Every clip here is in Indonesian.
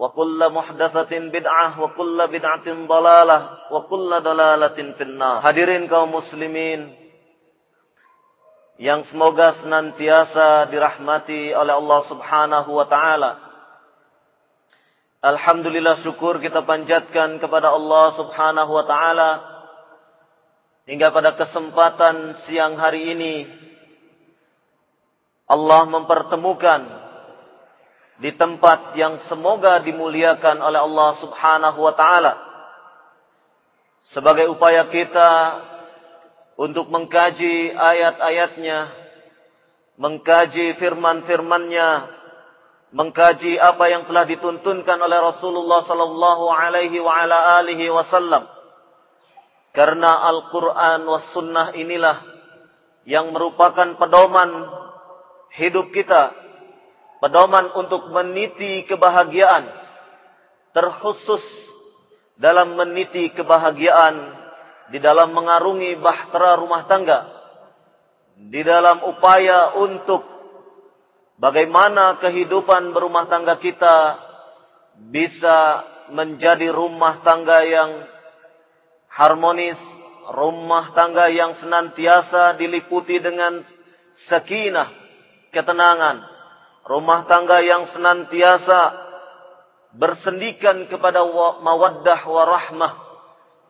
وكل محدثة bid'ah wa kullu bid'atin dalalah wa kullu dalalatin finnar. Hadirin kaum muslimin yang semoga senantiasa dirahmati oleh Allah Subhanahu wa taala. Alhamdulillah syukur kita panjatkan kepada Allah Subhanahu wa taala hingga pada kesempatan siang hari ini Allah mempertemukan di tempat yang semoga dimuliakan oleh Allah Subhanahu wa taala. Sebagai upaya kita untuk mengkaji ayat-ayatnya mengkaji firman-firmannya mengkaji apa yang telah dituntunkan oleh Rasulullah sallallahu alaihi wa ala alihi wasallam. Karena Al-Qur'an was sunnah inilah yang merupakan pedoman hidup kita pedoman untuk meniti kebahagiaan terkhusus dalam meniti kebahagiaan di dalam mengarungi bahtera rumah tangga di dalam upaya untuk bagaimana kehidupan berumah tangga kita bisa menjadi rumah tangga yang harmonis rumah tangga yang senantiasa diliputi dengan sakinah ketenangan rumah tangga yang senantiasa bersendikan kepada mawaddah warahmah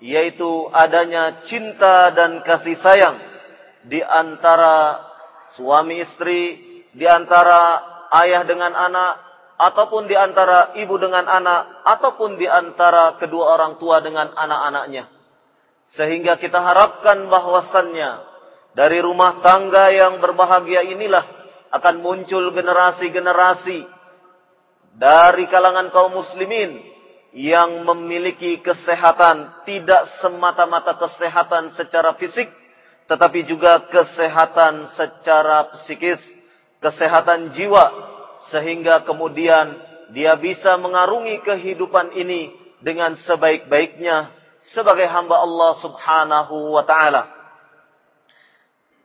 yaitu adanya cinta dan kasih sayang di antara suami istri, di antara ayah dengan anak, ataupun di antara ibu dengan anak, ataupun di antara kedua orang tua dengan anak-anaknya. Sehingga kita harapkan bahwasannya dari rumah tangga yang berbahagia inilah akan muncul generasi-generasi dari kalangan kaum muslimin yang memiliki kesehatan tidak semata-mata kesehatan secara fisik tetapi juga kesehatan secara psikis, kesehatan jiwa sehingga kemudian dia bisa mengarungi kehidupan ini dengan sebaik-baiknya sebagai hamba Allah Subhanahu wa taala.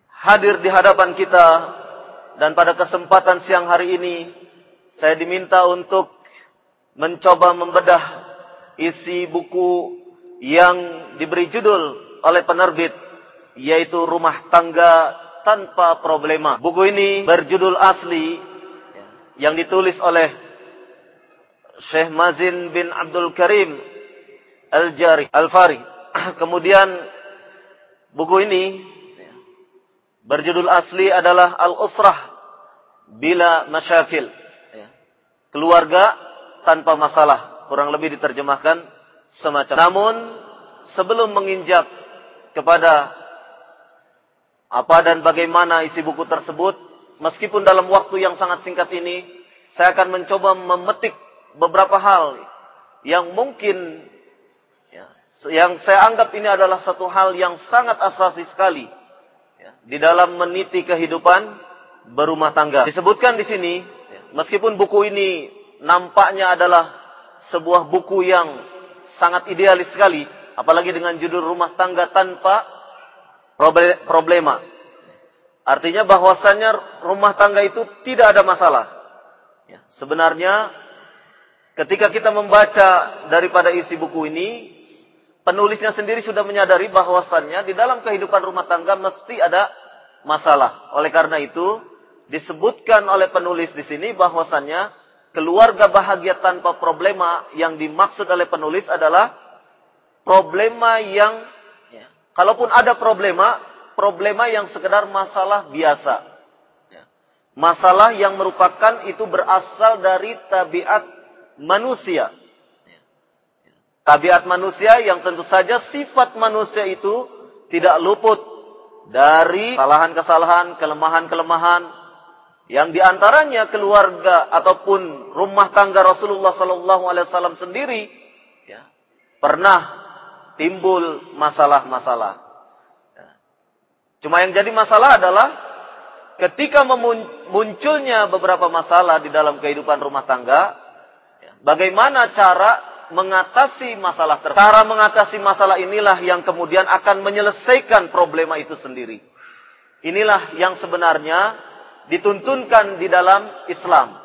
Hadir di hadapan kita dan pada kesempatan siang hari ini, saya diminta untuk mencoba membedah isi buku yang diberi judul oleh penerbit, yaitu Rumah Tangga Tanpa Problema. Buku ini berjudul asli yang ditulis oleh Syekh Mazin bin Abdul Karim Al-Jari Al-Fari. Kemudian buku ini berjudul asli adalah Al-Usrah bila masyakil. Ya. Keluarga tanpa masalah. Kurang lebih diterjemahkan semacam. Namun sebelum menginjak kepada apa dan bagaimana isi buku tersebut, meskipun dalam waktu yang sangat singkat ini, saya akan mencoba memetik beberapa hal yang mungkin ya, yang saya anggap ini adalah satu hal yang sangat asasi sekali ya, di dalam meniti kehidupan berumah tangga. Disebutkan di sini, meskipun buku ini nampaknya adalah sebuah buku yang sangat idealis sekali, apalagi dengan judul rumah tangga tanpa problema. Artinya bahwasannya rumah tangga itu tidak ada masalah. Ya, sebenarnya ketika kita membaca daripada isi buku ini, penulisnya sendiri sudah menyadari bahwasannya di dalam kehidupan rumah tangga mesti ada masalah. Oleh karena itu, disebutkan oleh penulis di sini bahwasannya keluarga bahagia tanpa problema yang dimaksud oleh penulis adalah problema yang ya, kalaupun ada problema problema yang sekedar masalah biasa. Ya. Masalah yang merupakan itu berasal dari tabiat manusia. Ya. Tabiat manusia yang tentu saja sifat manusia itu tidak luput dari kesalahan-kesalahan, kelemahan-kelemahan yang di antaranya keluarga ataupun rumah tangga Rasulullah Sallallahu Alaihi Wasallam sendiri ya, pernah timbul masalah-masalah. Cuma yang jadi masalah adalah ketika munculnya beberapa masalah di dalam kehidupan rumah tangga, ya, bagaimana cara mengatasi masalah tersebut. Cara mengatasi masalah inilah yang kemudian akan menyelesaikan problema itu sendiri. Inilah yang sebenarnya dituntunkan di dalam Islam.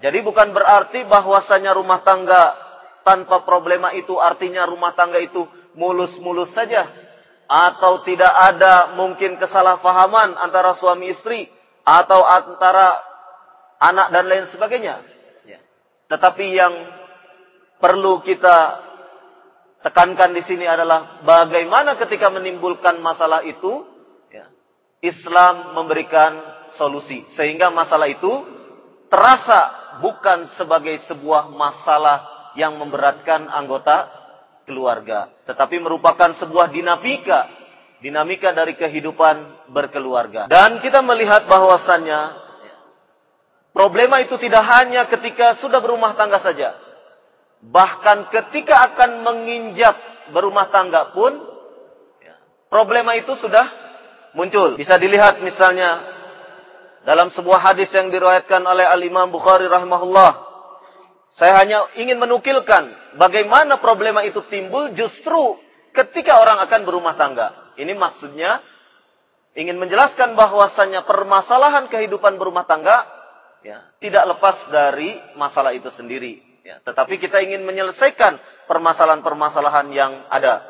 Jadi bukan berarti bahwasanya rumah tangga tanpa problema itu artinya rumah tangga itu mulus-mulus saja atau tidak ada mungkin kesalahpahaman antara suami istri atau antara anak dan lain sebagainya. Ya. Tetapi yang perlu kita tekankan di sini adalah bagaimana ketika menimbulkan masalah itu, ya, Islam memberikan solusi sehingga masalah itu terasa bukan sebagai sebuah masalah yang memberatkan anggota keluarga, tetapi merupakan sebuah dinamika, dinamika dari kehidupan berkeluarga. Dan kita melihat bahwasannya problema itu tidak hanya ketika sudah berumah tangga saja. Bahkan ketika akan menginjak berumah tangga pun problema itu sudah muncul. Bisa dilihat misalnya dalam sebuah hadis yang diriwayatkan oleh Al-Imam Bukhari rahimahullah saya hanya ingin menukilkan bagaimana problema itu timbul justru ketika orang akan berumah tangga. Ini maksudnya ingin menjelaskan bahwasannya permasalahan kehidupan berumah tangga ya, tidak lepas dari masalah itu sendiri. Ya, tetapi kita ingin menyelesaikan permasalahan-permasalahan yang ada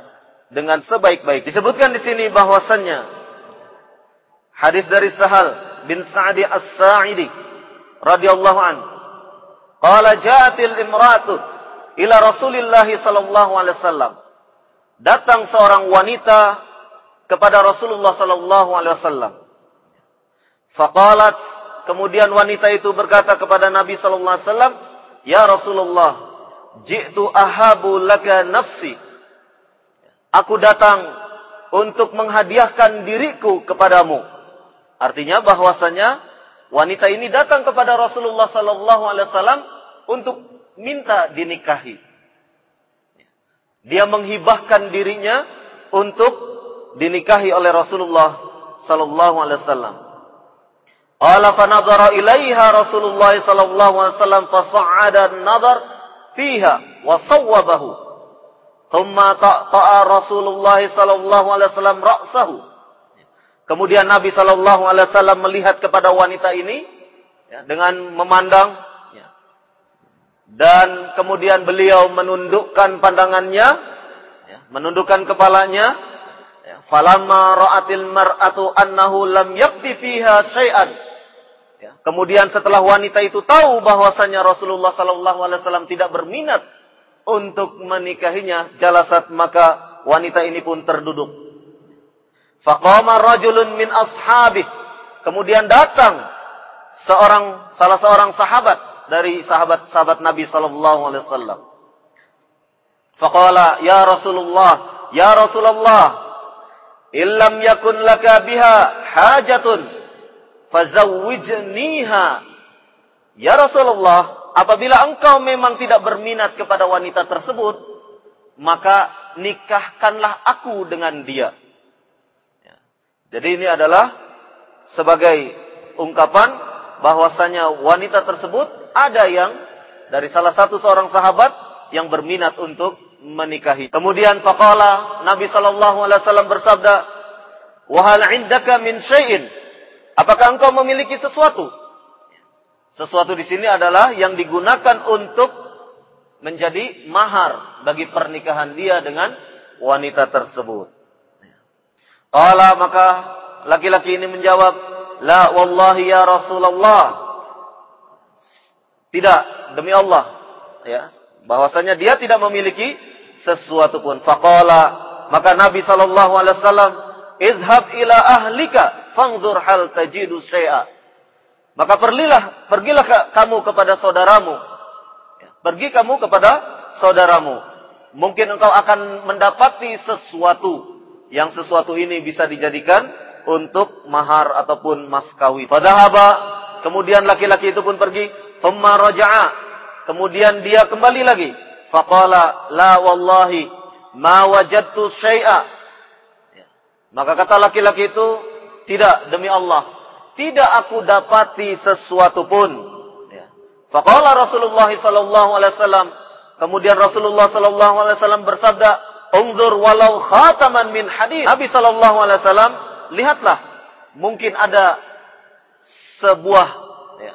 dengan sebaik-baik. Disebutkan di sini bahwasannya hadis dari Sahal bin Sa'di As-Sa'idi radhiyallahu anhu Qala ja'atil imratu ila Rasulillah sallallahu alaihi wasallam. Datang seorang wanita kepada Rasulullah sallallahu alaihi wasallam. Faqalat kemudian wanita itu berkata kepada Nabi sallallahu alaihi wasallam, "Ya Rasulullah, ji'tu ahabu laka nafsi." Aku datang untuk menghadiahkan diriku kepadamu. Artinya bahwasanya wanita ini datang kepada Rasulullah sallallahu alaihi wasallam untuk minta dinikahi. Dia menghibahkan dirinya untuk dinikahi oleh Rasulullah sallallahu alaihi wasallam. Qala fa nadhara ilaiha Rasulullah sallallahu alaihi wasallam fa sa'ada an-nadhar fiha wa sawwabahu. Thumma ta'ta'a Rasulullah sallallahu alaihi wasallam ra'sahu. Kemudian Nabi Shallallahu Alaihi Wasallam melihat kepada wanita ini ya, dengan memandang ya, dan kemudian beliau menundukkan pandangannya, ya, menundukkan kepalanya. Ya, Falamma ra'atil mar'atu annahu lam yakti fiha syai'an. Ya, kemudian setelah wanita itu tahu bahwasanya Rasulullah Sallallahu Alaihi Wasallam tidak berminat untuk menikahinya, jalasat maka wanita ini pun terduduk. Faqama rajulun min ashabih. Kemudian datang seorang salah seorang sahabat dari sahabat-sahabat Nabi sallallahu alaihi wasallam. Faqala ya Rasulullah, ya Rasulullah, illam yakun laka biha hajatun fazawwijniha. Ya Rasulullah, apabila engkau memang tidak berminat kepada wanita tersebut, maka nikahkanlah aku dengan dia. Jadi ini adalah sebagai ungkapan bahwasanya wanita tersebut ada yang dari salah satu seorang sahabat yang berminat untuk menikahi. Kemudian faqala Nabi sallallahu alaihi wasallam bersabda, Wahal indaka min syai'in. Apakah engkau memiliki sesuatu? Sesuatu di sini adalah yang digunakan untuk menjadi mahar bagi pernikahan dia dengan wanita tersebut. Qala maka laki-laki ini menjawab, "La wallahi ya Rasulullah." Tidak, demi Allah. Ya, bahwasanya dia tidak memiliki sesuatu pun. Faqala maka Nabi sallallahu alaihi wasallam, "Idhhab ila ahlika fanzur hal tajidu syai'a." Maka pergilah, pergilah kamu kepada saudaramu. Ya, pergi kamu kepada saudaramu. Mungkin engkau akan mendapati sesuatu yang sesuatu ini bisa dijadikan untuk mahar ataupun mas kawin. Fadhahaba, kemudian laki-laki itu pun pergi, thumma raja'a. Kemudian dia kembali lagi. Faqala la wallahi ma wajadtu syai'a. Ya. Maka kata laki-laki itu, tidak demi Allah, tidak aku dapati sesuatu pun. Ya. Faqala Rasulullah sallallahu alaihi wasallam, kemudian Rasulullah sallallahu alaihi wasallam bersabda, Unzur walau khataman min hadid. Nabi sallallahu alaihi wasallam, lihatlah, mungkin ada sebuah ya,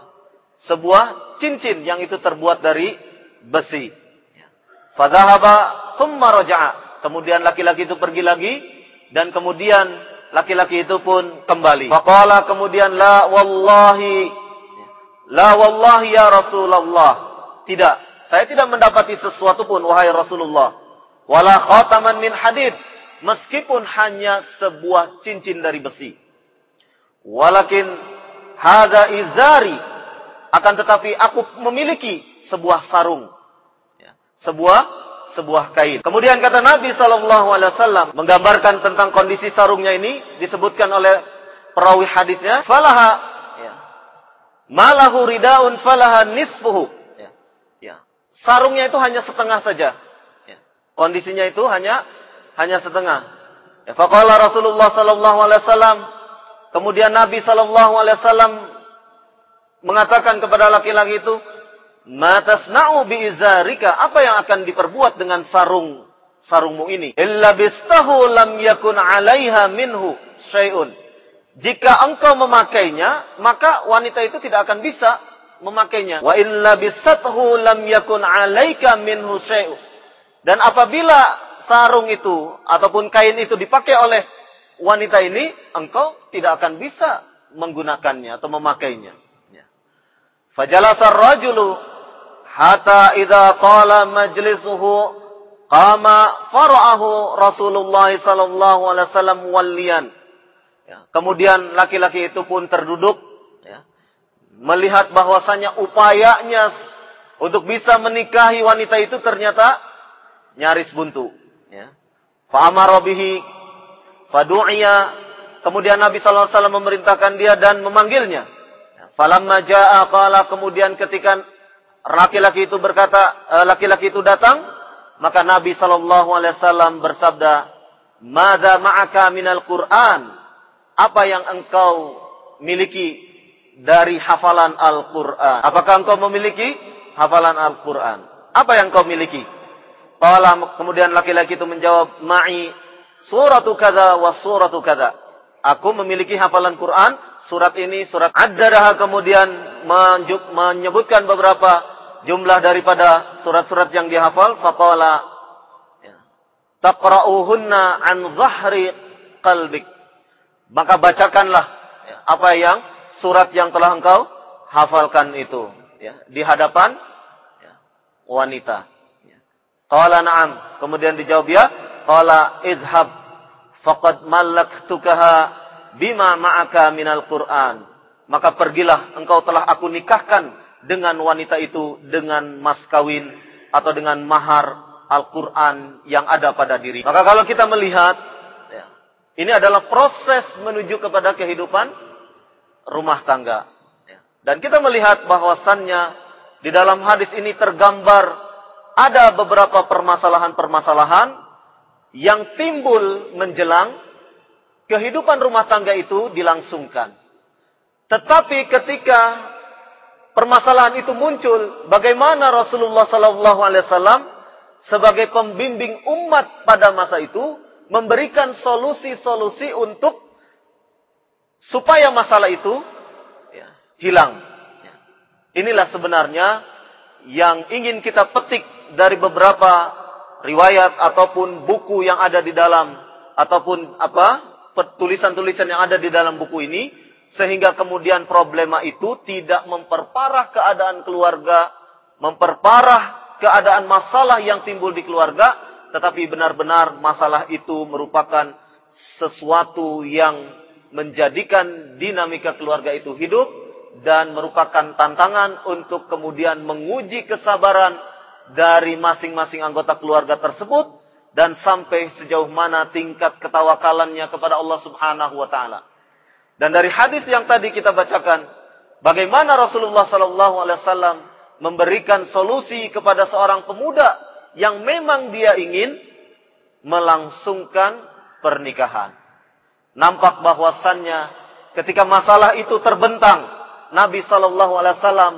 sebuah cincin yang itu terbuat dari besi. Fadhahaba thumma raja'a. Kemudian laki-laki itu pergi lagi dan kemudian laki-laki itu pun kembali. Faqala kemudian la wallahi la wallahi ya Rasulullah. Tidak, saya tidak mendapati sesuatu pun wahai Rasulullah wala khataman min hadid. Meskipun hanya sebuah cincin dari besi. Walakin hada izari. Akan tetapi aku memiliki sebuah sarung. Ya, sebuah sebuah kain. Kemudian kata Nabi sallallahu alaihi wasallam menggambarkan tentang kondisi sarungnya ini disebutkan oleh perawi hadisnya falaha ya, malahu ridaun falaha nisfuhu. Ya, ya. sarungnya itu hanya setengah saja Kondisinya itu hanya hanya setengah. Ya, faqala Rasulullah sallallahu alaihi wasallam kemudian Nabi sallallahu alaihi wasallam mengatakan kepada laki-laki itu, "Ma tasna'u bi izarika?" Apa yang akan diperbuat dengan sarung sarungmu ini? "Illa bistahu lam yakun 'alaiha minhu syai'un." Jika engkau memakainya, maka wanita itu tidak akan bisa memakainya. Wa illa bisathu lam yakun 'alaika minhu syai'un. Dan apabila sarung itu ataupun kain itu dipakai oleh wanita ini, engkau tidak akan bisa menggunakannya atau memakainya. Ya. Fajalasar rajulu hatta idza qala majlisuhu qama fara'ahu Rasulullah sallallahu alaihi wasallam walian. Ya. Kemudian laki-laki itu pun terduduk ya. melihat bahwasanya upayanya untuk bisa menikahi wanita itu ternyata nyaris buntu. Ya. Fa'amara bihi fadu'iya. Kemudian Nabi SAW memerintahkan dia dan memanggilnya. Ya. Falamma ja'a qala kemudian ketika laki-laki itu berkata, eh, laki-laki itu datang, maka Nabi SAW bersabda, Mada ma'aka minal Qur'an? Apa yang engkau miliki dari hafalan Al-Quran? Apakah engkau memiliki hafalan Al-Quran? Apa yang engkau miliki? Qala kemudian laki-laki itu menjawab, "Ma'i suratu kada wa suratu kada." Aku memiliki hafalan Quran, surat ini, surat Ad-Daraha kemudian menyebutkan beberapa jumlah daripada surat-surat yang dihafal. Faqala ya, taqra'uhunna an zahri qalbik. Maka bacakanlah ya, apa yang surat yang telah engkau hafalkan itu ya, di hadapan ya, wanita. Qala na'am. Kemudian dijawab ya. Qala idhab. Faqad malaktukaha bima ma'aka minal Qur'an. Maka pergilah engkau telah aku nikahkan dengan wanita itu dengan mas kawin atau dengan mahar Al-Quran yang ada pada diri. Maka kalau kita melihat, ya, ini adalah proses menuju kepada kehidupan rumah tangga. Ya. Dan kita melihat bahwasannya di dalam hadis ini tergambar ada beberapa permasalahan-permasalahan yang timbul menjelang kehidupan rumah tangga itu dilangsungkan. Tetapi ketika permasalahan itu muncul, bagaimana Rasulullah Sallallahu Alaihi Wasallam sebagai pembimbing umat pada masa itu memberikan solusi-solusi untuk supaya masalah itu ya, hilang. Ya. Inilah sebenarnya yang ingin kita petik dari beberapa riwayat ataupun buku yang ada di dalam ataupun apa tulisan-tulisan yang ada di dalam buku ini sehingga kemudian problema itu tidak memperparah keadaan keluarga, memperparah keadaan masalah yang timbul di keluarga, tetapi benar-benar masalah itu merupakan sesuatu yang menjadikan dinamika keluarga itu hidup dan merupakan tantangan untuk kemudian menguji kesabaran dari masing-masing anggota keluarga tersebut dan sampai sejauh mana tingkat ketawakalannya kepada Allah Subhanahu wa taala. Dan dari hadis yang tadi kita bacakan, bagaimana Rasulullah sallallahu alaihi wasallam memberikan solusi kepada seorang pemuda yang memang dia ingin melangsungkan pernikahan. Nampak bahwasannya ketika masalah itu terbentang, Nabi Shallallahu Alaihi Wasallam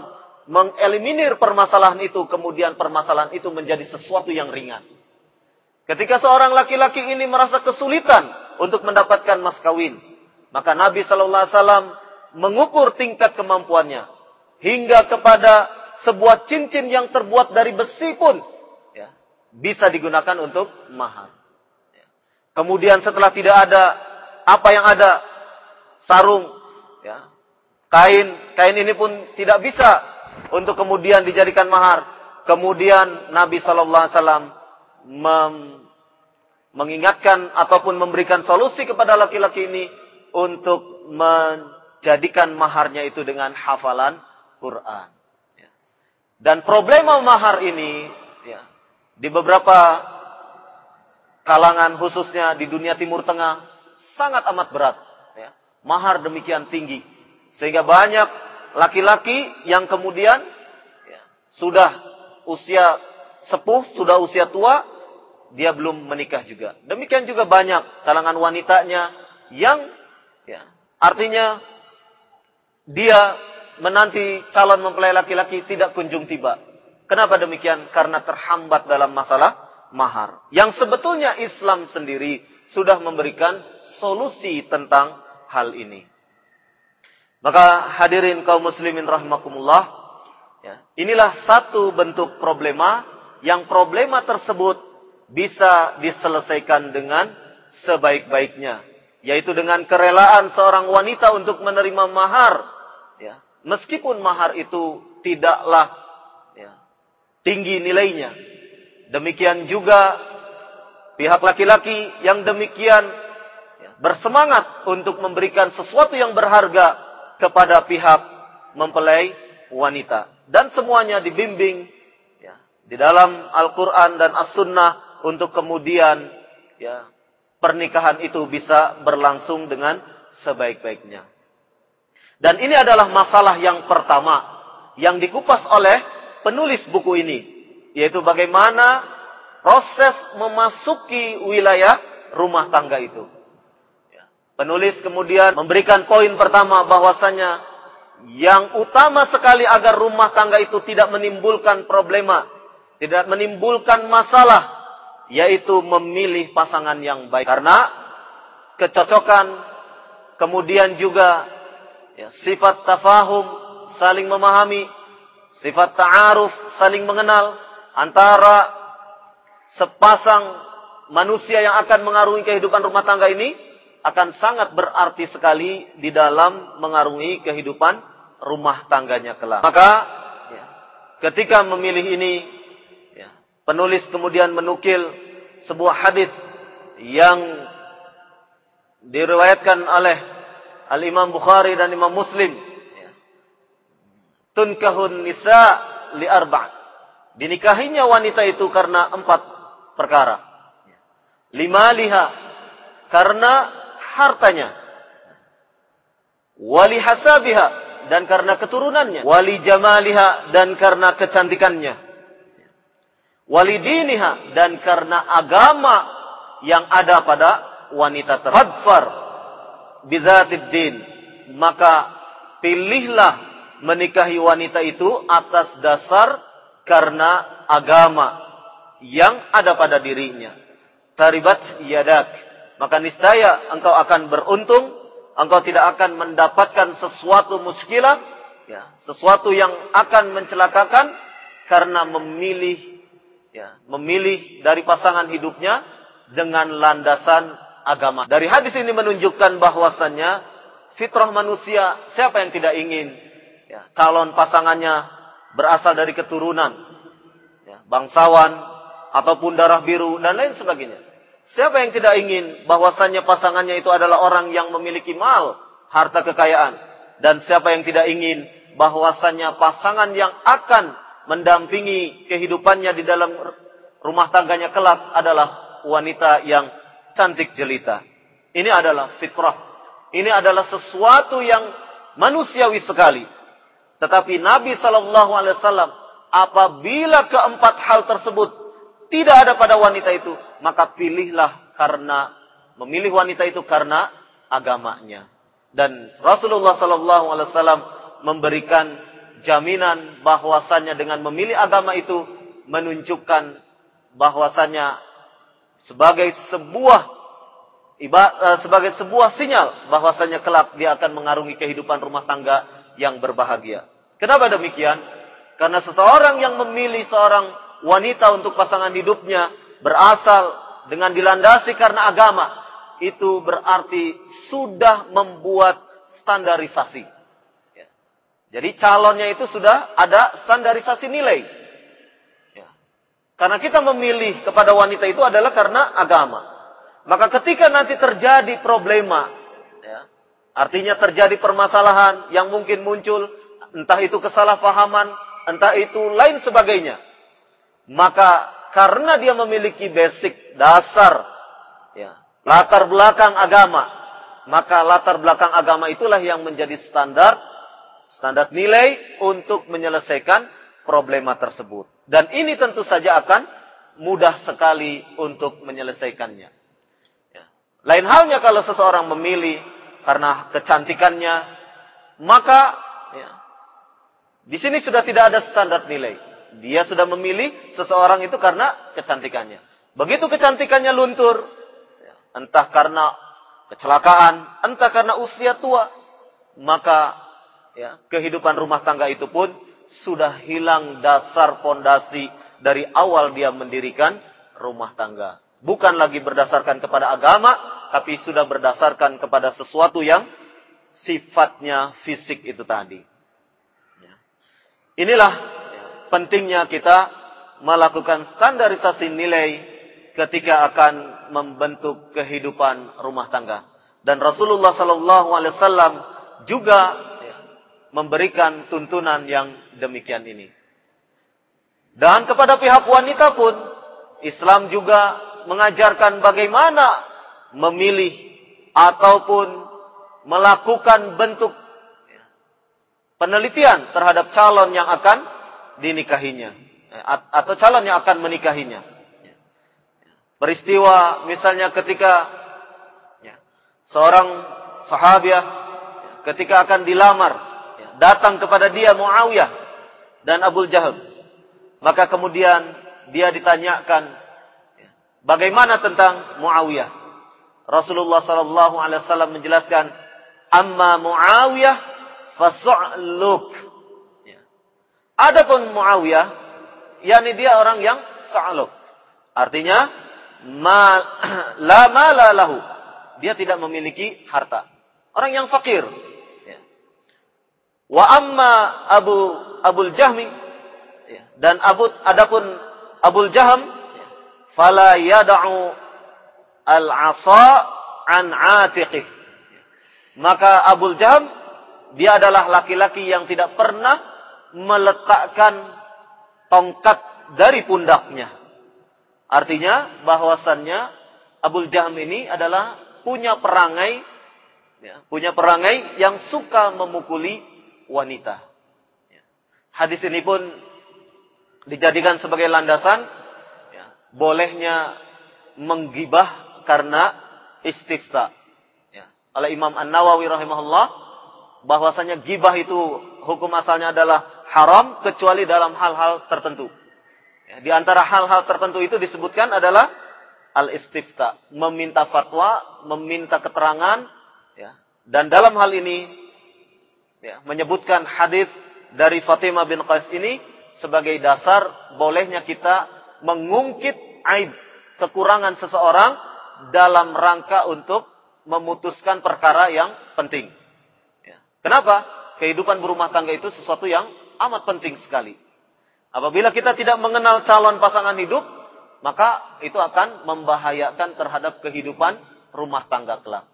mengeliminir permasalahan itu, kemudian permasalahan itu menjadi sesuatu yang ringan. Ketika seorang laki-laki ini merasa kesulitan untuk mendapatkan mas kawin, maka Nabi Shallallahu Alaihi Wasallam mengukur tingkat kemampuannya hingga kepada sebuah cincin yang terbuat dari besi pun ya, bisa digunakan untuk mahar. Kemudian setelah tidak ada apa yang ada sarung ya kain kain ini pun tidak bisa untuk kemudian dijadikan mahar kemudian Nabi Shallallahu Alaihi Wasallam mengingatkan ataupun memberikan solusi kepada laki-laki ini untuk menjadikan maharnya itu dengan hafalan Quran ya. dan problema mahar ini ya, di beberapa kalangan khususnya di dunia Timur Tengah sangat amat berat. Ya. Mahar demikian tinggi. Sehingga banyak laki-laki yang kemudian ya, sudah usia sepuh, sudah usia tua, dia belum menikah juga. Demikian juga banyak kalangan wanitanya yang ya, artinya dia menanti calon mempelai laki-laki tidak kunjung tiba. Kenapa demikian? Karena terhambat dalam masalah mahar. Yang sebetulnya Islam sendiri sudah memberikan solusi tentang hal ini. Maka hadirin kaum muslimin rahimakumullah, ya, inilah satu bentuk problema yang problema tersebut bisa diselesaikan dengan sebaik-baiknya, yaitu dengan kerelaan seorang wanita untuk menerima mahar, ya, meskipun mahar itu tidaklah ya, tinggi nilainya. Demikian juga pihak laki-laki yang demikian bersemangat untuk memberikan sesuatu yang berharga kepada pihak mempelai wanita. Dan semuanya dibimbing ya, di dalam Al-Quran dan As-Sunnah untuk kemudian ya, pernikahan itu bisa berlangsung dengan sebaik-baiknya. Dan ini adalah masalah yang pertama yang dikupas oleh penulis buku ini. Yaitu bagaimana proses memasuki wilayah rumah tangga itu. Penulis kemudian memberikan poin pertama bahwasanya yang utama sekali agar rumah tangga itu tidak menimbulkan problema, tidak menimbulkan masalah, yaitu memilih pasangan yang baik. Karena kecocokan, kemudian juga ya, sifat tafahum, saling memahami, sifat ta'aruf, saling mengenal antara sepasang manusia yang akan mengarungi kehidupan rumah tangga ini akan sangat berarti sekali di dalam mengarungi kehidupan rumah tangganya kelak. Maka ya, ketika memilih ini, ya, penulis kemudian menukil sebuah hadis yang diriwayatkan oleh Al Imam Bukhari dan Imam Muslim. Ya. Tunkahun nisa li arba. Dinikahinya wanita itu karena empat perkara. Lima liha karena hartanya. Wali hasabiha dan karena keturunannya. Wali jamaliha dan karena kecantikannya. Wali diniha dan karena agama yang ada pada wanita tersebut. Fadfar bidzatid din. Maka pilihlah menikahi wanita itu atas dasar karena agama yang ada pada dirinya. Taribat yadak maka niscaya engkau akan beruntung engkau tidak akan mendapatkan sesuatu muskilah, ya, sesuatu yang akan mencelakakan karena memilih ya, memilih dari pasangan hidupnya dengan landasan agama. Dari hadis ini menunjukkan bahwasannya fitrah manusia siapa yang tidak ingin ya, calon pasangannya berasal dari keturunan ya, bangsawan ataupun darah biru dan lain sebagainya. Siapa yang tidak ingin bahwasannya pasangannya itu adalah orang yang memiliki mal, harta kekayaan. Dan siapa yang tidak ingin bahwasannya pasangan yang akan mendampingi kehidupannya di dalam rumah tangganya kelak adalah wanita yang cantik jelita. Ini adalah fitrah. Ini adalah sesuatu yang manusiawi sekali. Tetapi Nabi Shallallahu Alaihi Wasallam apabila keempat hal tersebut tidak ada pada wanita itu, maka pilihlah karena memilih wanita itu karena agamanya. Dan Rasulullah Sallallahu Alaihi Wasallam memberikan jaminan bahwasannya dengan memilih agama itu menunjukkan bahwasannya sebagai sebuah eh, sebagai sebuah sinyal bahwasanya kelak dia akan mengarungi kehidupan rumah tangga yang berbahagia. Kenapa demikian? Karena seseorang yang memilih seorang wanita untuk pasangan hidupnya berasal dengan dilandasi karena agama, itu berarti sudah membuat standarisasi. Ya. Jadi calonnya itu sudah ada standarisasi nilai. Ya. Karena kita memilih kepada wanita itu adalah karena agama. Maka ketika nanti terjadi problema, ya, artinya terjadi permasalahan yang mungkin muncul, entah itu kesalahpahaman, entah itu lain sebagainya, maka karena dia memiliki basic dasar ya, latar belakang agama, maka latar belakang agama itulah yang menjadi standar standar nilai untuk menyelesaikan problema tersebut. Dan ini tentu saja akan mudah sekali untuk menyelesaikannya. Ya. Lain halnya kalau seseorang memilih karena kecantikannya, maka ya, di sini sudah tidak ada standar nilai. Dia sudah memilih seseorang itu karena kecantikannya. Begitu kecantikannya luntur, ya, entah karena kecelakaan, entah karena usia tua, maka ya, kehidupan rumah tangga itu pun sudah hilang dasar fondasi dari awal dia mendirikan rumah tangga. Bukan lagi berdasarkan kepada agama, tapi sudah berdasarkan kepada sesuatu yang sifatnya fisik itu tadi. Ya. Inilah pentingnya kita melakukan standarisasi nilai ketika akan membentuk kehidupan rumah tangga. Dan Rasulullah Sallallahu Alaihi Wasallam juga memberikan tuntunan yang demikian ini. Dan kepada pihak wanita pun Islam juga mengajarkan bagaimana memilih ataupun melakukan bentuk penelitian terhadap calon yang akan dinikahinya atau calon yang akan menikahinya. Peristiwa misalnya ketika ya, seorang sahabiah ya, ketika akan dilamar ya, datang kepada dia Muawiyah dan Abu Jahal. Maka kemudian dia ditanyakan bagaimana tentang Muawiyah. Rasulullah sallallahu alaihi wasallam menjelaskan amma Muawiyah fasu'luk Adapun Muawiyah, yakni dia orang yang sa'aluk. Artinya, ma, la mala lahu. Dia tidak memiliki harta. Orang yang fakir. Ya. Wa amma Abu Abul Jahmi ya. dan Abu adapun Abul Jaham ya. fala yad'u al-asa an atiqih. Maka Abul Jaham dia adalah laki-laki yang tidak pernah meletakkan tongkat dari pundaknya. Artinya bahwasannya Abu Jaham ini adalah punya perangai ya, punya perangai yang suka memukuli wanita. Ya. Hadis ini pun dijadikan sebagai landasan ya, bolehnya menggibah karena istifta. Ya. Oleh Imam An Nawawi rahimahullah bahwasanya gibah itu hukum asalnya adalah haram kecuali dalam hal-hal tertentu. Ya, di antara hal-hal tertentu itu disebutkan adalah al-istifta, meminta fatwa, meminta keterangan, ya, Dan dalam hal ini ya, menyebutkan hadis dari Fatimah bin Qais ini sebagai dasar bolehnya kita mengungkit aib kekurangan seseorang dalam rangka untuk memutuskan perkara yang penting. Ya. Kenapa? Kehidupan berumah tangga itu sesuatu yang amat penting sekali. Apabila kita tidak mengenal calon pasangan hidup, maka itu akan membahayakan terhadap kehidupan rumah tangga kelak.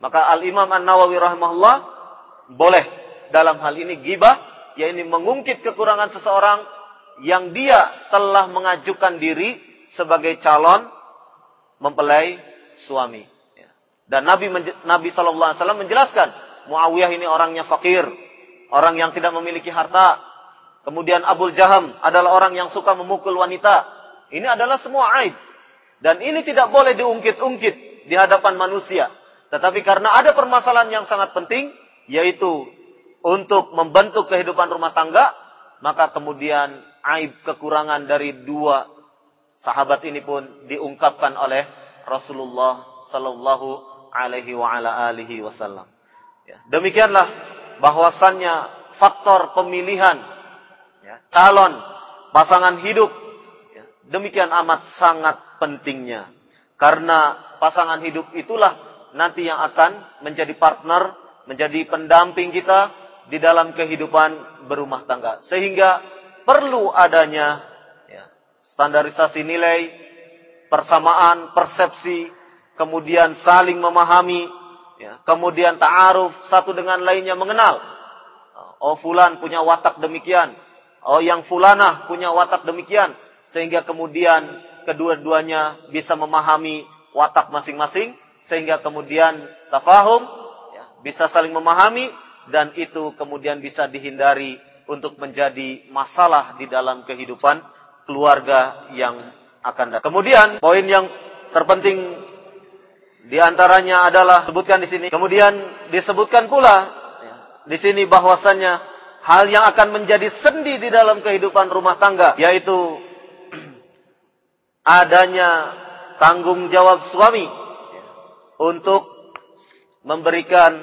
Maka Al-Imam An-Nawawi rahimahullah boleh dalam hal ini gibah, yaitu mengungkit kekurangan seseorang yang dia telah mengajukan diri sebagai calon mempelai suami. Dan Nabi Nabi Shallallahu menjelaskan Muawiyah ini orangnya fakir, orang yang tidak memiliki harta, Kemudian Abu Jaham adalah orang yang suka memukul wanita. Ini adalah semua aib. Dan ini tidak boleh diungkit-ungkit di hadapan manusia. Tetapi karena ada permasalahan yang sangat penting, yaitu untuk membentuk kehidupan rumah tangga, maka kemudian aib kekurangan dari dua sahabat ini pun diungkapkan oleh Rasulullah Sallallahu Alaihi Wasallam. Ya, demikianlah bahwasannya faktor pemilihan ya, calon pasangan hidup ya, demikian amat sangat pentingnya. Karena pasangan hidup itulah nanti yang akan menjadi partner menjadi pendamping kita di dalam kehidupan berumah tangga. Sehingga perlu adanya ya, standarisasi nilai persamaan persepsi kemudian saling memahami ya, kemudian ta'aruf satu dengan lainnya mengenal oh fulan punya watak demikian Oh yang fulanah punya watak demikian. Sehingga kemudian kedua-duanya bisa memahami watak masing-masing. Sehingga kemudian tafahum. Ya, bisa saling memahami. Dan itu kemudian bisa dihindari untuk menjadi masalah di dalam kehidupan keluarga yang akan datang. Kemudian poin yang terpenting di antaranya adalah sebutkan di sini. Kemudian disebutkan pula ya, di sini bahwasannya hal yang akan menjadi sendi di dalam kehidupan rumah tangga, yaitu adanya tanggung jawab suami untuk memberikan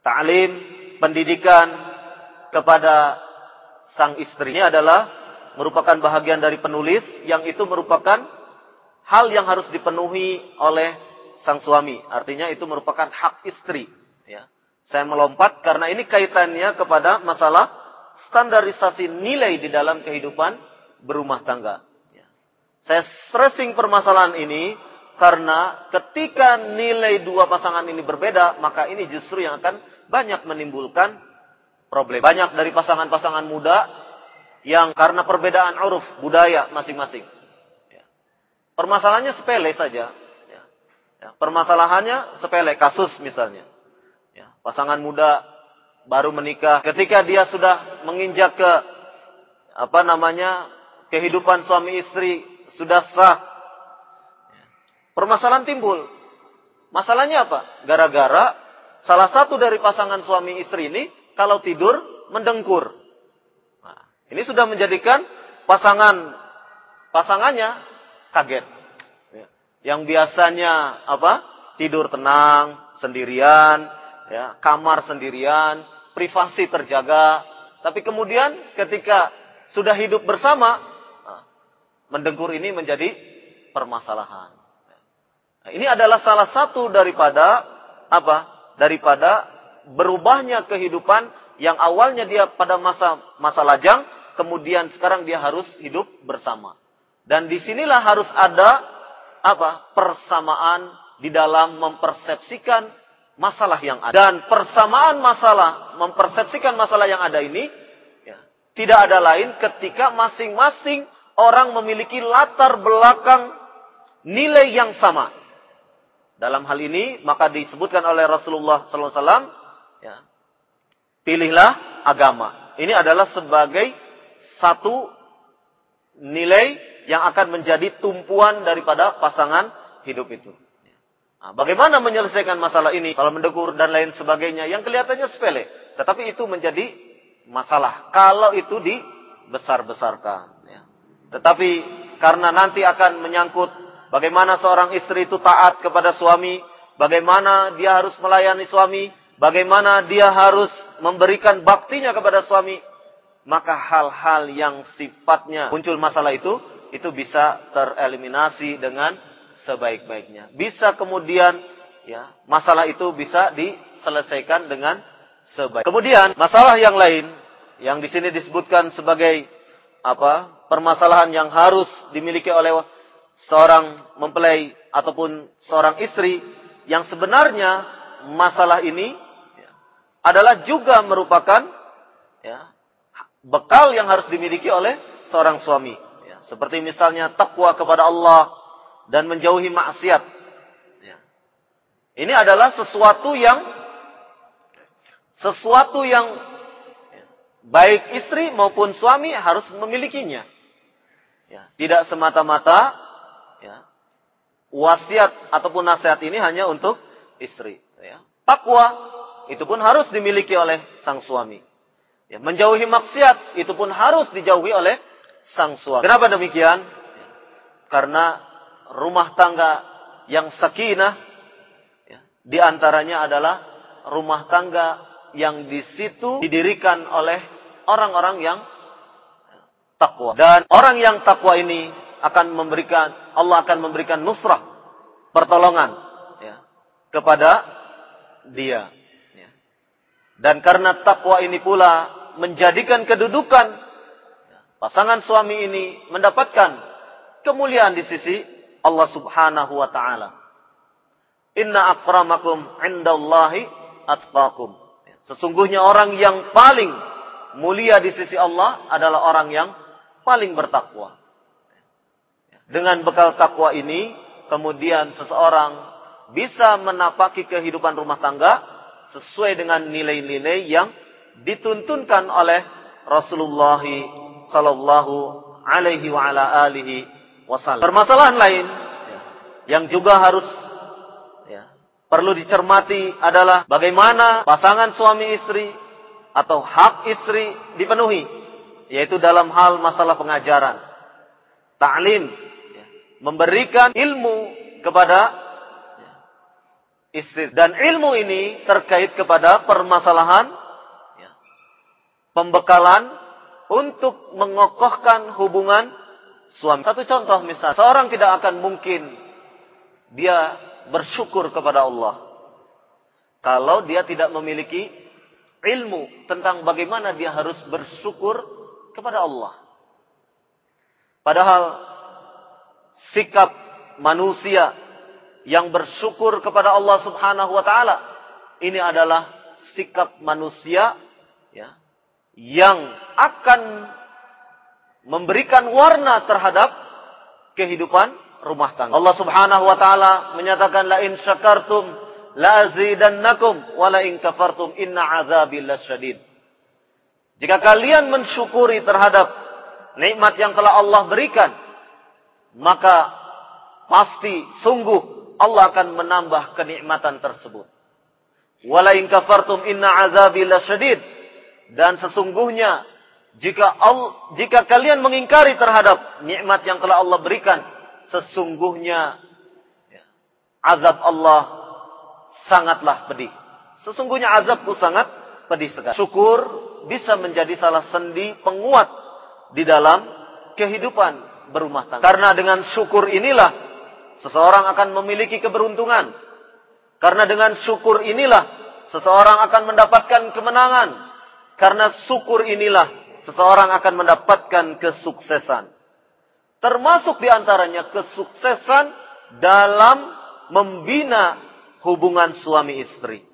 ta'lim, pendidikan kepada sang istri. Ini adalah merupakan bahagian dari penulis yang itu merupakan hal yang harus dipenuhi oleh sang suami. Artinya itu merupakan hak istri. Ya. Saya melompat karena ini kaitannya kepada masalah standarisasi nilai di dalam kehidupan berumah tangga. Ya. Saya stressing permasalahan ini karena ketika nilai dua pasangan ini berbeda, maka ini justru yang akan banyak menimbulkan problem. Banyak dari pasangan-pasangan muda yang karena perbedaan uruf budaya masing-masing. Ya. Permasalahannya sepele saja. Ya. Permasalahannya sepele, kasus misalnya pasangan muda baru menikah, ketika dia sudah menginjak ke apa namanya kehidupan suami istri sudah sah, permasalahan timbul. Masalahnya apa? Gara-gara salah satu dari pasangan suami istri ini kalau tidur mendengkur. Nah, ini sudah menjadikan pasangan pasangannya kaget. Yang biasanya apa? Tidur tenang, sendirian, ya, kamar sendirian, privasi terjaga. Tapi kemudian ketika sudah hidup bersama, nah, mendengkur ini menjadi permasalahan. Nah, ini adalah salah satu daripada apa? Daripada berubahnya kehidupan yang awalnya dia pada masa masa lajang, kemudian sekarang dia harus hidup bersama. Dan di sinilah harus ada apa? Persamaan di dalam mempersepsikan masalah yang ada. Dan persamaan masalah, mempersepsikan masalah yang ada ini, ya, tidak ada lain ketika masing-masing orang memiliki latar belakang nilai yang sama. Dalam hal ini, maka disebutkan oleh Rasulullah SAW, ya, pilihlah agama. Ini adalah sebagai satu nilai yang akan menjadi tumpuan daripada pasangan hidup itu. Nah, bagaimana menyelesaikan masalah ini? Kalau mendegur dan lain sebagainya yang kelihatannya sepele, tetapi itu menjadi masalah kalau itu dibesar-besarkan. Ya. Tetapi karena nanti akan menyangkut bagaimana seorang istri itu taat kepada suami, bagaimana dia harus melayani suami, bagaimana dia harus memberikan baktinya kepada suami, maka hal-hal yang sifatnya muncul masalah itu itu bisa tereliminasi dengan sebaik-baiknya. Bisa kemudian ya, masalah itu bisa diselesaikan dengan sebaik. Kemudian masalah yang lain yang di sini disebutkan sebagai apa? permasalahan yang harus dimiliki oleh seorang mempelai ataupun seorang istri yang sebenarnya masalah ini ya, adalah juga merupakan ya, bekal yang harus dimiliki oleh seorang suami. Seperti misalnya takwa kepada Allah dan menjauhi maksiat. Ya. Ini adalah sesuatu yang sesuatu yang baik istri maupun suami harus memilikinya. Ya, tidak semata-mata ya, wasiat ataupun nasihat ini hanya untuk istri. Ya. Takwa itu pun harus dimiliki oleh sang suami. Ya, menjauhi maksiat itu pun harus dijauhi oleh sang suami. Kenapa demikian? Karena rumah tangga yang sakinah ya, di antaranya adalah rumah tangga yang di situ didirikan oleh orang-orang yang takwa. Dan orang yang takwa ini akan memberikan Allah akan memberikan nusrah, pertolongan ya, kepada dia. Dan karena takwa ini pula menjadikan kedudukan pasangan suami ini mendapatkan kemuliaan di sisi Allah Subhanahu wa taala. Inna akramakum indallahi atqakum. Sesungguhnya orang yang paling mulia di sisi Allah adalah orang yang paling bertakwa. Dengan bekal takwa ini, kemudian seseorang bisa menapaki kehidupan rumah tangga sesuai dengan nilai-nilai yang dituntunkan oleh Rasulullah sallallahu alaihi wa ala alihi wasallam. Permasalahan lain yang juga harus ya, perlu dicermati adalah bagaimana pasangan suami istri atau hak istri dipenuhi yaitu dalam hal masalah pengajaran, taklim, ya, memberikan ilmu kepada istri. Dan ilmu ini terkait kepada permasalahan ya, pembekalan untuk mengokohkan hubungan suami. Satu contoh misal, seorang tidak akan mungkin dia bersyukur kepada Allah kalau dia tidak memiliki ilmu tentang bagaimana dia harus bersyukur kepada Allah. Padahal sikap manusia yang bersyukur kepada Allah Subhanahu wa taala. Ini adalah sikap manusia yang akan memberikan warna terhadap kehidupan rumah tangga. Allah Subhanahu wa taala menyatakan la in syakartum la azidannakum wa la in kafartum inna azabi lasyadid. Jika kalian mensyukuri terhadap nikmat yang telah Allah berikan, maka pasti sungguh Allah akan menambah kenikmatan tersebut. Wala in kafartum inna azabi lasyadid. Dan sesungguhnya jika Allah, jika kalian mengingkari terhadap nikmat yang telah Allah berikan, sesungguhnya ya, azab Allah sangatlah pedih. Sesungguhnya azabku sangat pedih sekali. Syukur bisa menjadi salah sendi penguat di dalam kehidupan berumah tangga. Karena dengan syukur inilah seseorang akan memiliki keberuntungan. Karena dengan syukur inilah seseorang akan mendapatkan kemenangan. Karena syukur inilah seseorang akan mendapatkan kesuksesan. Termasuk di antaranya kesuksesan dalam membina hubungan suami istri.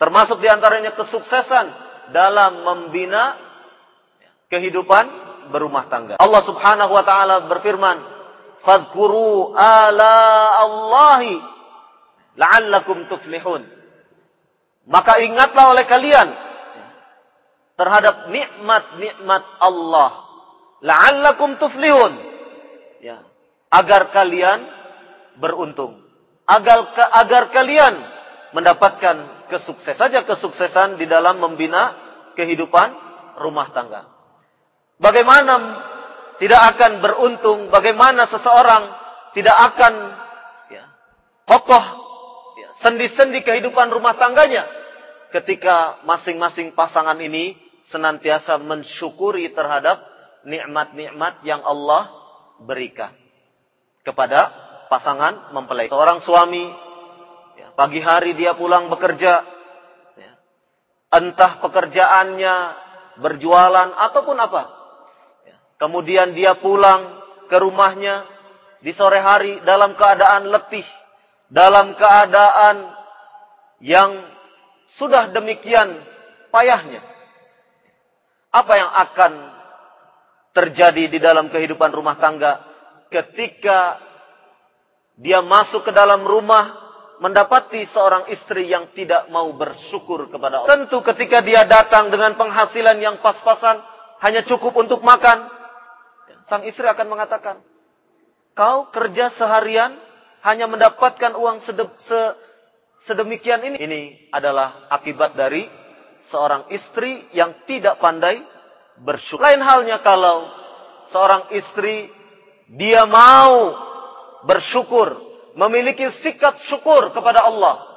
Termasuk di antaranya kesuksesan dalam membina kehidupan berumah tangga. Allah subhanahu wa ta'ala berfirman, fadhkuru ala Allahi la'allakum tuflihun. Maka ingatlah oleh kalian terhadap nikmat-nikmat Allah la'allakum tuflihun. Ya, agar kalian beruntung. Agar agar kalian mendapatkan kesuksesan saja kesuksesan di dalam membina kehidupan rumah tangga. Bagaimana tidak akan beruntung bagaimana seseorang tidak akan ya, kokoh ya, sendi-sendi kehidupan rumah tangganya ketika masing-masing pasangan ini senantiasa mensyukuri terhadap nikmat-nikmat yang Allah berikan kepada pasangan mempelai. Seorang suami ya, pagi hari dia pulang bekerja, ya, entah pekerjaannya berjualan ataupun apa. Ya, kemudian dia pulang ke rumahnya di sore hari dalam keadaan letih, dalam keadaan yang sudah demikian payahnya. Apa yang akan terjadi di dalam kehidupan rumah tangga ketika dia masuk ke dalam rumah mendapati seorang istri yang tidak mau bersyukur kepada Allah. Tentu ketika dia datang dengan penghasilan yang pas-pasan hanya cukup untuk makan, sang istri akan mengatakan, Kau kerja seharian hanya mendapatkan uang sedep, se, sedemikian ini. Ini adalah akibat dari seorang istri yang tidak pandai bersyukur. Lain halnya kalau seorang istri dia mau bersyukur, memiliki sikap syukur kepada Allah.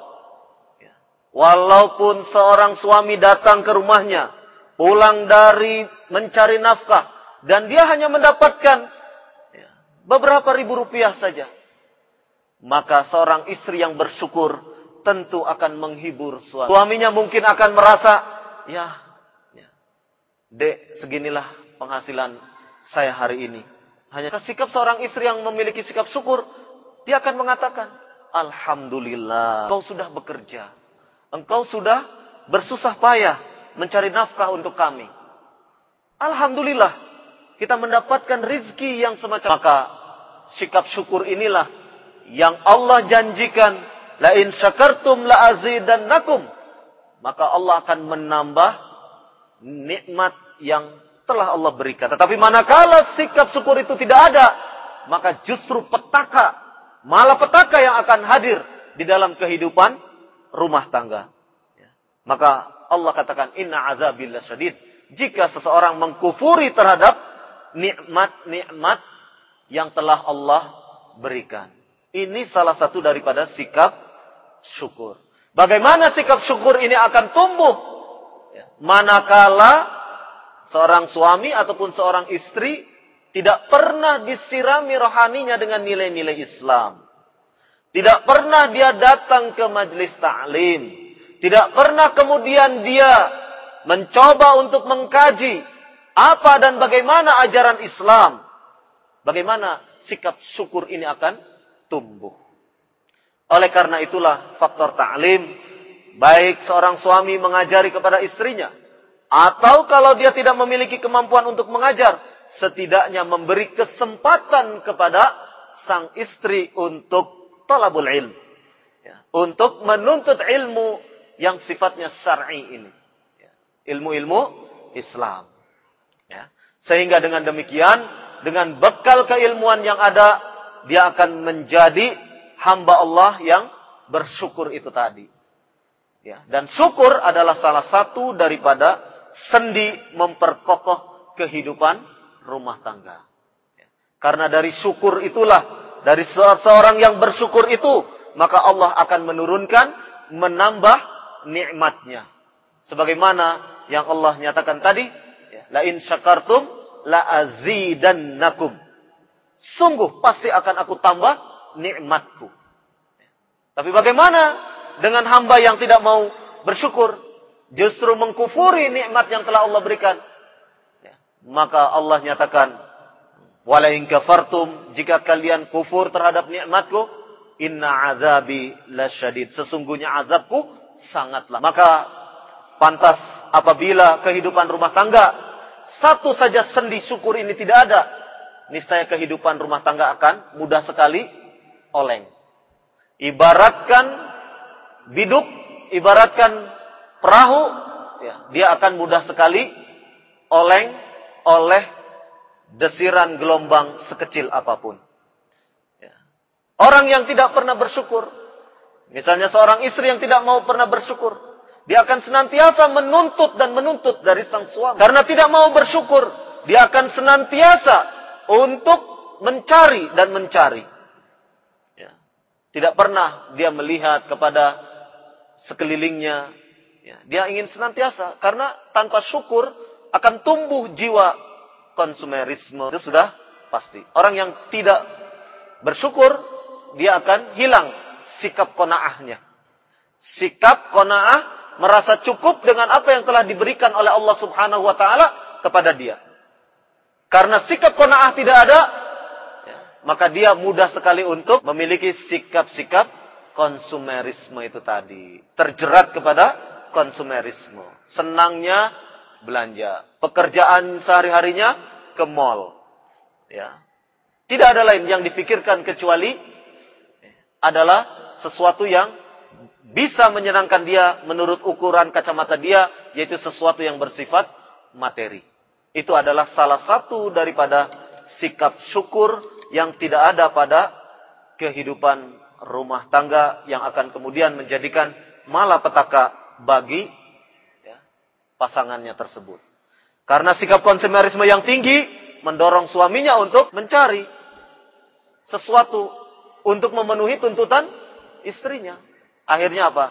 Walaupun seorang suami datang ke rumahnya, pulang dari mencari nafkah, dan dia hanya mendapatkan beberapa ribu rupiah saja. Maka seorang istri yang bersyukur tentu akan menghibur suami. Suaminya mungkin akan merasa, ya, ya dek seginilah penghasilan saya hari ini. Hanya sikap seorang istri yang memiliki sikap syukur, dia akan mengatakan, Alhamdulillah, engkau sudah bekerja. Engkau sudah bersusah payah mencari nafkah untuk kami. Alhamdulillah, kita mendapatkan rizki yang semacam maka sikap syukur inilah yang Allah janjikan la in syakartum la azidannakum maka Allah akan menambah nikmat yang telah Allah berikan tetapi manakala sikap syukur itu tidak ada maka justru petaka malah petaka yang akan hadir di dalam kehidupan rumah tangga ya. maka Allah katakan inna azabillah syadid jika seseorang mengkufuri terhadap nikmat-nikmat yang telah Allah berikan. Ini salah satu daripada sikap syukur. Bagaimana sikap syukur ini akan tumbuh? Ya. Manakala seorang suami ataupun seorang istri tidak pernah disirami rohaninya dengan nilai-nilai Islam. Tidak pernah dia datang ke majelis ta'lim. Tidak pernah kemudian dia mencoba untuk mengkaji apa dan bagaimana ajaran Islam? Bagaimana sikap syukur ini akan tumbuh? Oleh karena itulah faktor ta'lim, baik seorang suami mengajari kepada istrinya, atau kalau dia tidak memiliki kemampuan untuk mengajar, setidaknya memberi kesempatan kepada sang istri untuk talabul ilm. Ya, untuk menuntut ilmu yang sifatnya syar'i ini. Ya, ilmu-ilmu Islam. Ya. Sehingga dengan demikian, dengan bekal keilmuan yang ada, dia akan menjadi hamba Allah yang bersyukur itu tadi. Ya. Dan syukur adalah salah satu daripada sendi memperkokoh kehidupan rumah tangga. Ya. Karena dari syukur itulah, dari seorang yang bersyukur itu, maka Allah akan menurunkan, menambah nikmatnya. Sebagaimana yang Allah nyatakan tadi, La in syakartum la azidannakum. Sungguh pasti akan aku tambah nikmatku. Tapi bagaimana dengan hamba yang tidak mau bersyukur? Justru mengkufuri nikmat yang telah Allah berikan. Ya. Maka Allah nyatakan, Walain kafartum, jika kalian kufur terhadap nikmatku, inna azabi lasyadid. Sesungguhnya azabku sangatlah. Maka pantas apabila kehidupan rumah tangga satu saja sendi syukur ini tidak ada, niscaya kehidupan rumah tangga akan mudah sekali oleng. Ibaratkan biduk, ibaratkan perahu, ya, dia akan mudah sekali oleng oleh desiran gelombang sekecil apa pun. Ya. Orang yang tidak pernah bersyukur, misalnya seorang istri yang tidak mau pernah bersyukur, dia akan senantiasa menuntut dan menuntut dari sang suami. Karena tidak mau bersyukur, dia akan senantiasa untuk mencari dan mencari. Ya. Tidak pernah dia melihat kepada sekelilingnya. Ya, dia ingin senantiasa. Karena tanpa syukur akan tumbuh jiwa konsumerisme. Itu sudah pasti. Orang yang tidak bersyukur, dia akan hilang sikap konaahnya. Sikap konaah merasa cukup dengan apa yang telah diberikan oleh Allah Subhanahu wa taala kepada dia. Karena sikap qanaah tidak ada, ya, maka dia mudah sekali untuk memiliki sikap-sikap konsumerisme itu tadi. Terjerat kepada konsumerisme. Senangnya belanja. Pekerjaan sehari-harinya ke mall. Ya. Tidak ada lain yang dipikirkan kecuali adalah sesuatu yang bisa menyenangkan dia menurut ukuran kacamata dia, yaitu sesuatu yang bersifat materi. Itu adalah salah satu daripada sikap syukur yang tidak ada pada kehidupan rumah tangga yang akan kemudian menjadikan malapetaka bagi ya, pasangannya tersebut. Karena sikap konsumerisme yang tinggi mendorong suaminya untuk mencari sesuatu untuk memenuhi tuntutan istrinya. Akhirnya apa?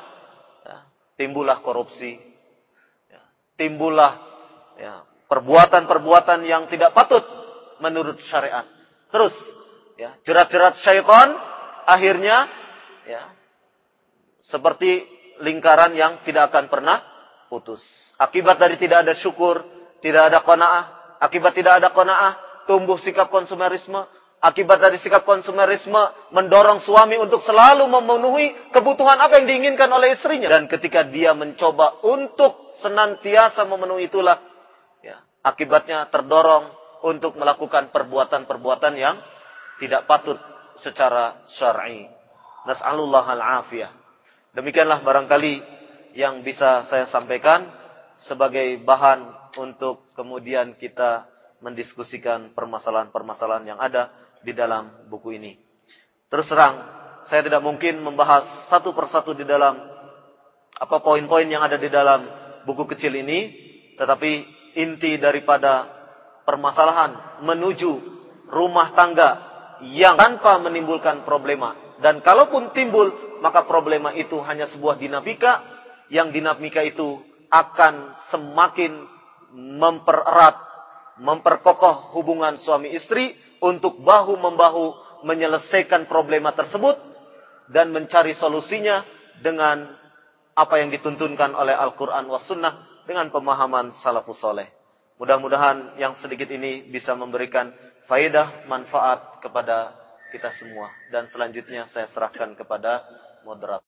Ya, timbullah korupsi. Ya, timbullah ya, perbuatan-perbuatan yang tidak patut menurut syariat. Terus, ya, jerat-jerat syaitan akhirnya ya, seperti lingkaran yang tidak akan pernah putus. Akibat dari tidak ada syukur, tidak ada kona'ah. Akibat tidak ada kona'ah, tumbuh sikap konsumerisme, Akibat dari sikap konsumerisme mendorong suami untuk selalu memenuhi kebutuhan apa yang diinginkan oleh istrinya. Dan ketika dia mencoba untuk senantiasa memenuhi itulah, ya, akibatnya terdorong untuk melakukan perbuatan-perbuatan yang tidak patut secara syar'i. Nas'alullah al-afiyah. Demikianlah barangkali yang bisa saya sampaikan sebagai bahan untuk kemudian kita mendiskusikan permasalahan-permasalahan yang ada di dalam buku ini. Terus terang, saya tidak mungkin membahas satu persatu di dalam apa poin-poin yang ada di dalam buku kecil ini, tetapi inti daripada permasalahan menuju rumah tangga yang tanpa menimbulkan problema. Dan kalaupun timbul, maka problema itu hanya sebuah dinamika, yang dinamika itu akan semakin mempererat, memperkokoh hubungan suami istri, untuk bahu-membahu menyelesaikan problema tersebut dan mencari solusinya dengan apa yang dituntunkan oleh Al-Quran was sunnah dengan pemahaman salafus soleh. Mudah-mudahan yang sedikit ini bisa memberikan faedah, manfaat kepada kita semua. Dan selanjutnya saya serahkan kepada moderator.